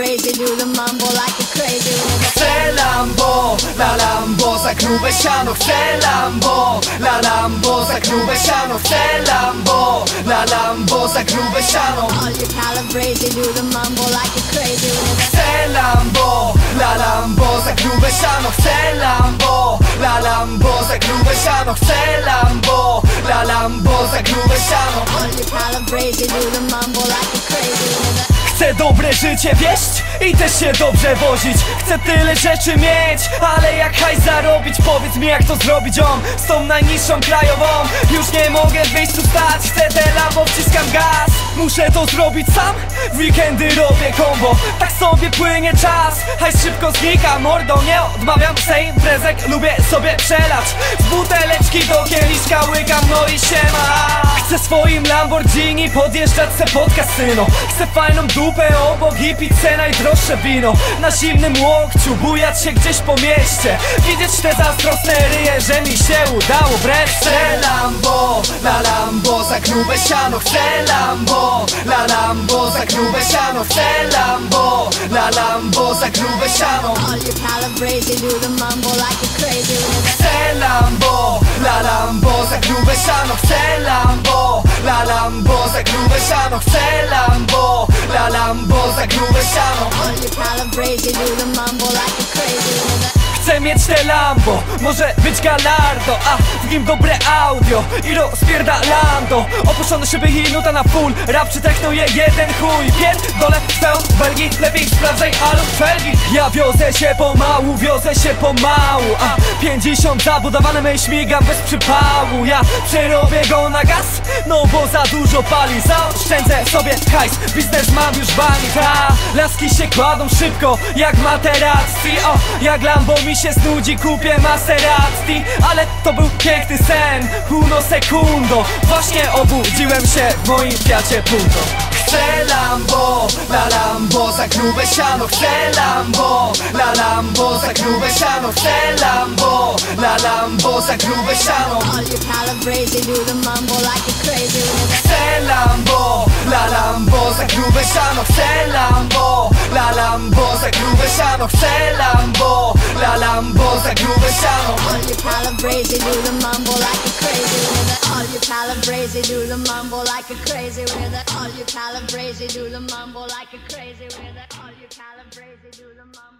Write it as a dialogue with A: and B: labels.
A: crazy, do the mumble like a crazy.
B: Chcę Lambo, la Lambo za grube siano Chcę Lambo, la Lambo za grube siano Chcę Lambo, la Lambo za grube siano
A: All you calabrese, do the mumble like a crazy.
B: Chcę Lambo, la Lambo za grube siano Chcę Lambo, la Lambo za grube siano Chcę Lambo, la Lambo za grube siano
A: All you calabrese, do the mumble like a crazy with it.
B: Chcę dobre życie wieść i też się dobrze wozić. Chcę tyle rzeczy mieć, ale jak hajs zarobić? Powiedz mi jak to zrobić? On z tą najniższą krajową. Już nie mogę w miejscu stać, chcę te lambo, wciskam gaz Muszę to zrobić sam, w weekendy robię combo. Tak sobie płynie czas, hajs szybko znika Mordą nie odmawiam se imprezek, lubię sobie przelać. Z buteleczki do kieliszka łykam, no i siema Chcę swoim Lamborghini podjeżdżać se pod kasyno. Chcę fajną dupę obok i pizzę najdroższe wino. Na zimnym łokciu bujać się gdzieś po mieście. Widzieć te zazdrosne ryje, że mi się udało wreszcie. Chcę Lambo, la Lambo za grube siano. Chcę Lambo, la Lambo za grube siano Chcę Lambo, la Lambo za grube siano
A: All you calabrese, do the mumble like a crazy with it.
B: Chcę Lambo, la Lambo za grube siano Chcę Lambo, la Lambo za grube siano Chcę Lambo, la Lambo za grube siano
A: All you calabrese, do the mumble like a crazy with it.
B: Chcę mieć te Lambo, może być Gallardo A w nim dobre audio i rozpierdalando Opuszczone szyby i nuta na full Rap czy je jeden chuj. Pierdolę twoją Belgii, lepiej sprawdzaj alu felgi. Ja wiozę się pomału, wiozę się pomału A 50 zabudowane my śmigam bez przypału. Ja przerobię go na gaz, no bo za dużo pali. Zaoszczędzę sobie hajs, biznes mam już bani Ta, laski się kładą szybko jak materacji O, jak Lambo mi się znudzi, kupię Maserati Ale to był piękny sen, uno secundo Właśnie obudziłem się w moim Fiacie Punto. Chcę Lambo, la Lambo za grube siano. Chcę Lambo, la Lambo za grube siano. Chcę Lambo, la Lambo za grube siano. Chcę Lambo, la Lambo za grube siano. Chcę Lambo, la Lambo za Lambo, la Lambo
A: All you calabrese, do the mumble like a crazy with it. All you calabrese, do the mumble like a crazy with it. All you calabrese, do the mumble like a crazy with it. All you calabrese, do the mumble.